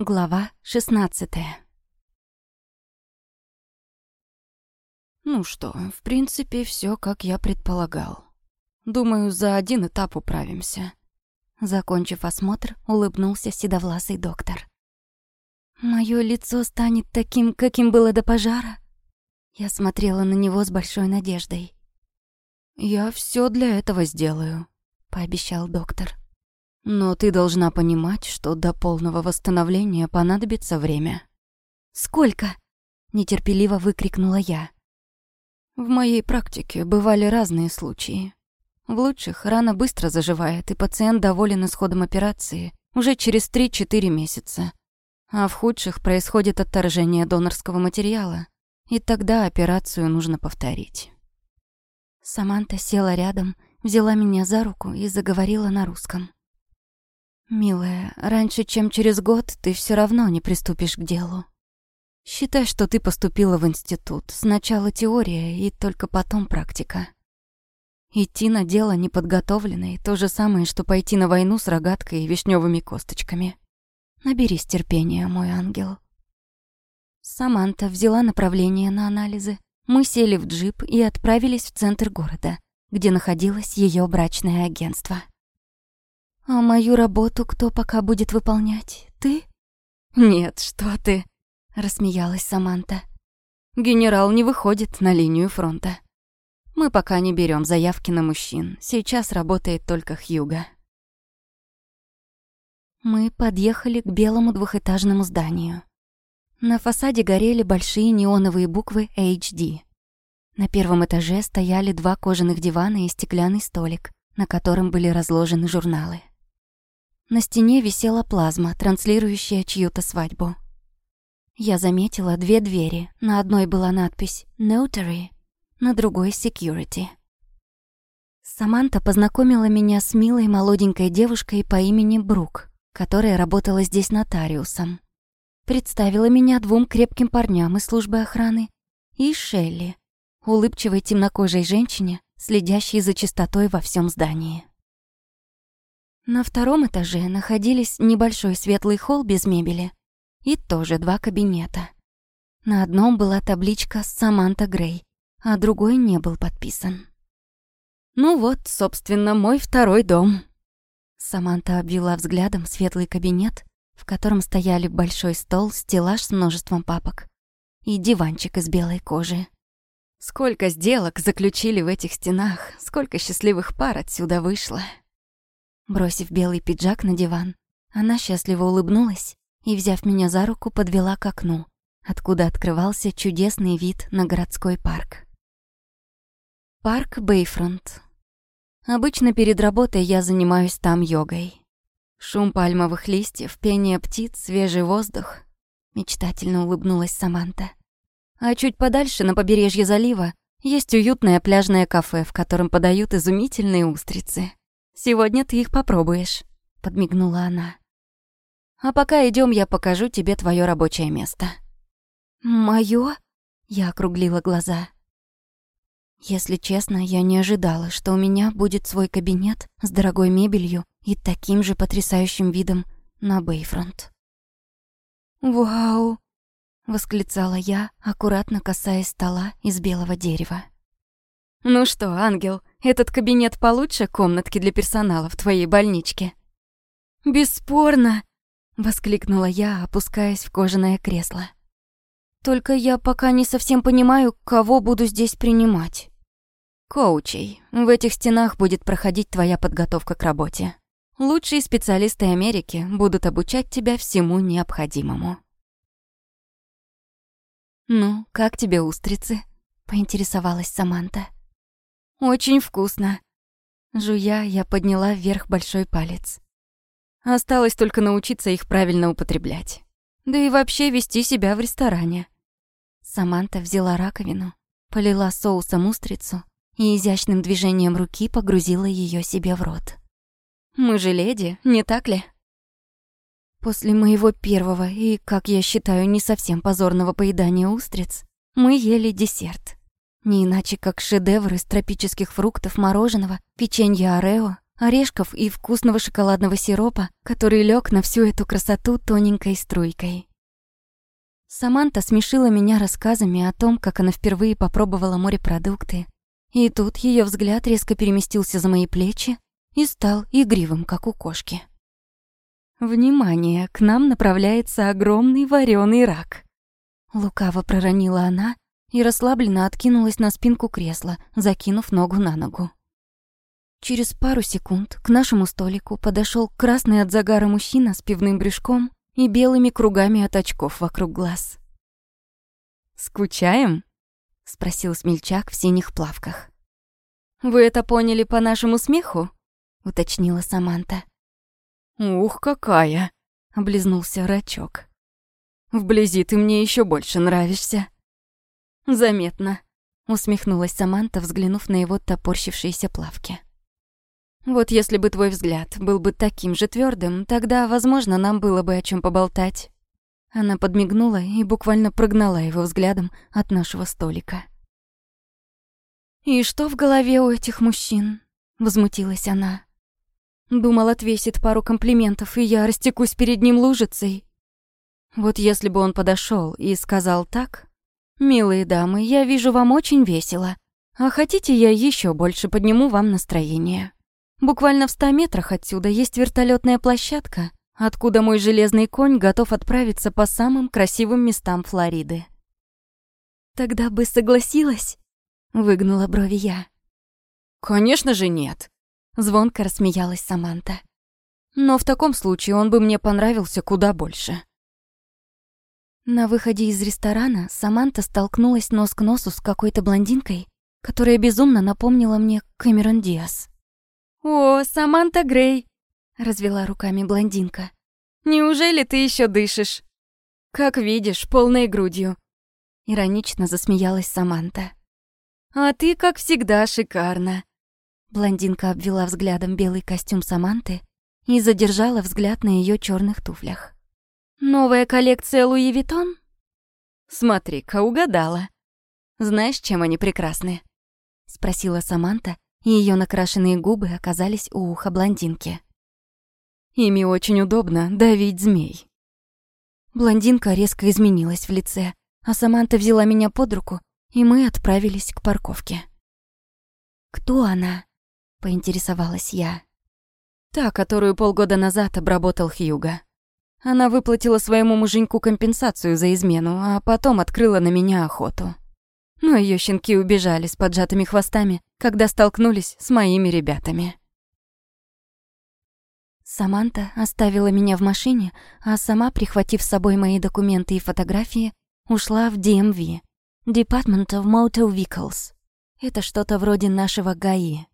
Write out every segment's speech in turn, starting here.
Глава 16 Ну что, в принципе, все, как я предполагал. Думаю, за один этап управимся. Закончив осмотр, улыбнулся седовласый доктор. Моё лицо станет таким, каким было до пожара. Я смотрела на него с большой надеждой. Я все для этого сделаю, пообещал доктор. Но ты должна понимать, что до полного восстановления понадобится время. Сколько? нетерпеливо выкрикнула я. В моей практике бывали разные случаи. В лучших рана быстро заживает, и пациент доволен исходом операции уже через 3-4 месяца. А в худших происходит отторжение донорского материала, и тогда операцию нужно повторить. Саманта села рядом, взяла меня за руку и заговорила на русском. «Милая, раньше, чем через год, ты все равно не приступишь к делу. Считай, что ты поступила в институт. Сначала теория и только потом практика. Идти на дело неподготовленной — то же самое, что пойти на войну с рогаткой и вишневыми косточками. Наберись терпения, мой ангел. Саманта взяла направление на анализы. Мы сели в джип и отправились в центр города, где находилось ее брачное агентство. «А мою работу кто пока будет выполнять? Ты?» «Нет, что ты!» рассмеялась Саманта. Генерал не выходит на линию фронта. Мы пока не берем заявки на мужчин. Сейчас работает только Хьюга. Мы подъехали к белому двухэтажному зданию. На фасаде горели большие неоновые буквы HD. На первом этаже стояли два кожаных дивана и стеклянный столик, на котором были разложены журналы. На стене висела плазма, транслирующая чью-то свадьбу. Я заметила две двери. На одной была надпись «Notary», на другой «Security». Саманта познакомила меня с милой молоденькой девушкой по имени Брук, которая работала здесь нотариусом. Представила меня двум крепким парням из службы охраны и Шелли, улыбчивой темнокожей женщине, следящей за чистотой во всем здании. На втором этаже находились небольшой светлый холл без мебели и тоже два кабинета. На одном была табличка «Саманта Грей», а другой не был подписан. «Ну вот, собственно, мой второй дом». Саманта обвела взглядом светлый кабинет, в котором стояли большой стол, стеллаж с множеством папок и диванчик из белой кожи. Сколько сделок заключили в этих стенах, сколько счастливых пар отсюда вышло. Бросив белый пиджак на диван, она счастливо улыбнулась и, взяв меня за руку, подвела к окну, откуда открывался чудесный вид на городской парк. Парк Бейфронт. Обычно перед работой я занимаюсь там йогой. Шум пальмовых листьев, пение птиц, свежий воздух. Мечтательно улыбнулась Саманта. А чуть подальше, на побережье залива, есть уютное пляжное кафе, в котором подают изумительные устрицы. Сегодня ты их попробуешь, подмигнула она. А пока идем, я покажу тебе твое рабочее место». «Моё?» Я округлила глаза. Если честно, я не ожидала, что у меня будет свой кабинет с дорогой мебелью и таким же потрясающим видом на Бейфронт. «Вау!» — восклицала я, аккуратно касаясь стола из белого дерева. «Ну что, ангел, этот кабинет получше комнатки для персонала в твоей больничке?» «Бесспорно!» Воскликнула я, опускаясь в кожаное кресло. Только я пока не совсем понимаю, кого буду здесь принимать. Коучей. В этих стенах будет проходить твоя подготовка к работе. Лучшие специалисты Америки будут обучать тебя всему необходимому. «Ну, как тебе устрицы?» — поинтересовалась Саманта. «Очень вкусно». Жуя, я подняла вверх большой палец. Осталось только научиться их правильно употреблять. Да и вообще вести себя в ресторане. Саманта взяла раковину, полила соусом устрицу и изящным движением руки погрузила ее себе в рот. «Мы же леди, не так ли?» После моего первого и, как я считаю, не совсем позорного поедания устриц, мы ели десерт. Не иначе, как шедевр из тропических фруктов, мороженого, печенья Орео орешков и вкусного шоколадного сиропа, который лег на всю эту красоту тоненькой струйкой. Саманта смешила меня рассказами о том, как она впервые попробовала морепродукты. И тут ее взгляд резко переместился за мои плечи и стал игривым, как у кошки. «Внимание, к нам направляется огромный вареный рак!» Лукаво проронила она и расслабленно откинулась на спинку кресла, закинув ногу на ногу. Через пару секунд к нашему столику подошел красный от загара мужчина с пивным брюшком и белыми кругами от очков вокруг глаз. «Скучаем?» — спросил смельчак в синих плавках. «Вы это поняли по нашему смеху?» — уточнила Саманта. «Ух, какая!» — облизнулся рачок. «Вблизи ты мне еще больше нравишься». «Заметно», — усмехнулась Саманта, взглянув на его топорщившиеся плавки. Вот если бы твой взгляд был бы таким же твердым, тогда, возможно, нам было бы о чем поболтать. Она подмигнула и буквально прогнала его взглядом от нашего столика. «И что в голове у этих мужчин?» — возмутилась она. Думал, отвесит пару комплиментов, и я растекусь перед ним лужицей. Вот если бы он подошел и сказал так, «Милые дамы, я вижу, вам очень весело, а хотите, я еще больше подниму вам настроение?» Буквально в ста метрах отсюда есть вертолетная площадка, откуда мой железный конь готов отправиться по самым красивым местам Флориды. «Тогда бы согласилась?» — выгнула брови я. «Конечно же нет!» — звонко рассмеялась Саманта. «Но в таком случае он бы мне понравился куда больше». На выходе из ресторана Саманта столкнулась нос к носу с какой-то блондинкой, которая безумно напомнила мне Кэмерон Диас. «О, Саманта Грей!» — развела руками блондинка. «Неужели ты еще дышишь?» «Как видишь, полной грудью», — иронично засмеялась Саманта. «А ты, как всегда, шикарна». Блондинка обвела взглядом белый костюм Саманты и задержала взгляд на ее черных туфлях. «Новая коллекция Луи Виттон?» «Смотри-ка, угадала. Знаешь, чем они прекрасны?» — спросила Саманта, и её накрашенные губы оказались у уха блондинки. Ими очень удобно давить змей. Блондинка резко изменилась в лице, а Саманта взяла меня под руку, и мы отправились к парковке. «Кто она?» — поинтересовалась я. «Та, которую полгода назад обработал Хьюга. Она выплатила своему муженьку компенсацию за измену, а потом открыла на меня охоту но ее щенки убежали с поджатыми хвостами, когда столкнулись с моими ребятами. Саманта оставила меня в машине, а сама, прихватив с собой мои документы и фотографии, ушла в DMV — Department of Motor Vehicles. Это что-то вроде нашего ГАИ.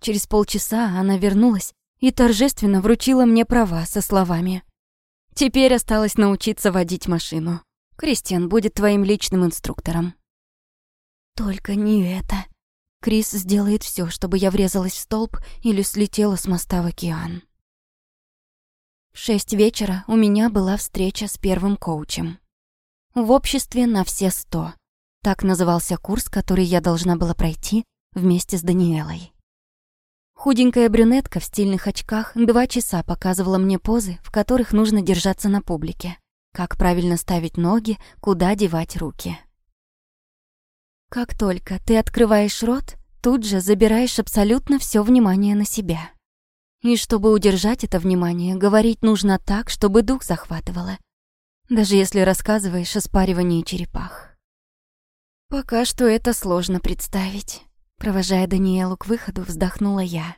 Через полчаса она вернулась и торжественно вручила мне права со словами. «Теперь осталось научиться водить машину. Кристиан будет твоим личным инструктором». Только не это. Крис сделает все, чтобы я врезалась в столб или слетела с моста в океан. В шесть вечера у меня была встреча с первым коучем. В обществе на все сто. Так назывался курс, который я должна была пройти вместе с Даниэлой. Худенькая брюнетка в стильных очках два часа показывала мне позы, в которых нужно держаться на публике. Как правильно ставить ноги, куда девать руки. Как только ты открываешь рот, тут же забираешь абсолютно все внимание на себя. И чтобы удержать это внимание, говорить нужно так, чтобы дух захватывало. Даже если рассказываешь о спаривании черепах. Пока что это сложно представить. Провожая Даниэлу к выходу, вздохнула я.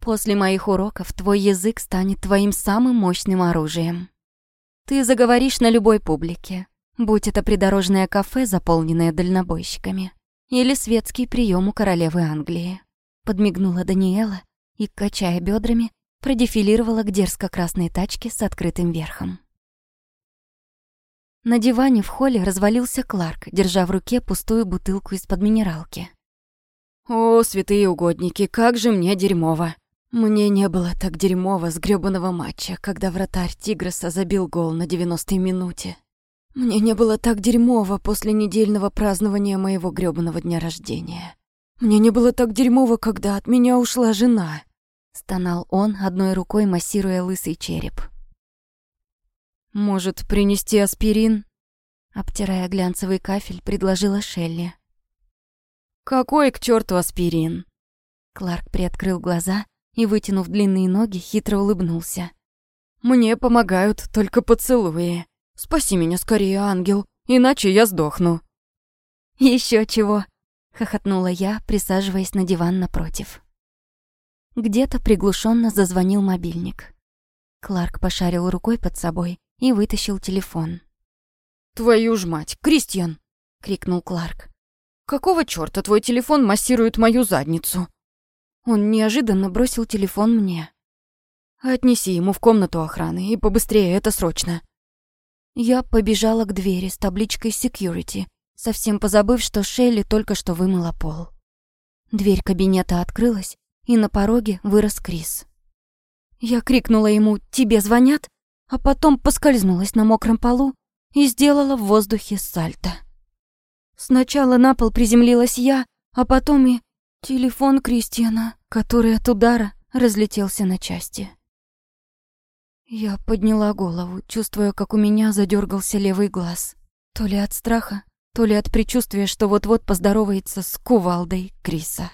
После моих уроков твой язык станет твоим самым мощным оружием. Ты заговоришь на любой публике, Будь это придорожное кафе, заполненное дальнобойщиками, или светский прием у королевы Англии. Подмигнула Даниэла и, качая бедрами, продефилировала к дерзко-красной тачке с открытым верхом. На диване в холле развалился Кларк, держа в руке пустую бутылку из-под минералки. «О, святые угодники, как же мне дерьмово!» Мне не было так дерьмово с грёбаного матча, когда вратарь Тиграса забил гол на 90-й минуте. Мне не было так дерьмово после недельного празднования моего грёбаного дня рождения. Мне не было так дерьмово, когда от меня ушла жена», — стонал он, одной рукой массируя лысый череп. «Может, принести аспирин?» Обтирая глянцевый кафель, предложила Шелли. «Какой к черту аспирин?» Кларк приоткрыл глаза и, вытянув длинные ноги, хитро улыбнулся. «Мне помогают только поцелуи. Спаси меня скорее, ангел, иначе я сдохну». Еще чего!» — хохотнула я, присаживаясь на диван напротив. Где-то приглушенно зазвонил мобильник. Кларк пошарил рукой под собой и вытащил телефон. «Твою ж мать, Кристиан!» — крикнул Кларк. «Какого чёрта твой телефон массирует мою задницу?» Он неожиданно бросил телефон мне. «Отнеси ему в комнату охраны, и побыстрее, это срочно». Я побежала к двери с табличкой «Security», совсем позабыв, что Шелли только что вымыла пол. Дверь кабинета открылась, и на пороге вырос Крис. Я крикнула ему «Тебе звонят?», а потом поскользнулась на мокром полу и сделала в воздухе сальто. Сначала на пол приземлилась я, а потом и телефон Кристиана, который от удара разлетелся на части. Я подняла голову, чувствуя, как у меня задергался левый глаз. То ли от страха, то ли от предчувствия, что вот-вот поздоровается с кувалдой Криса.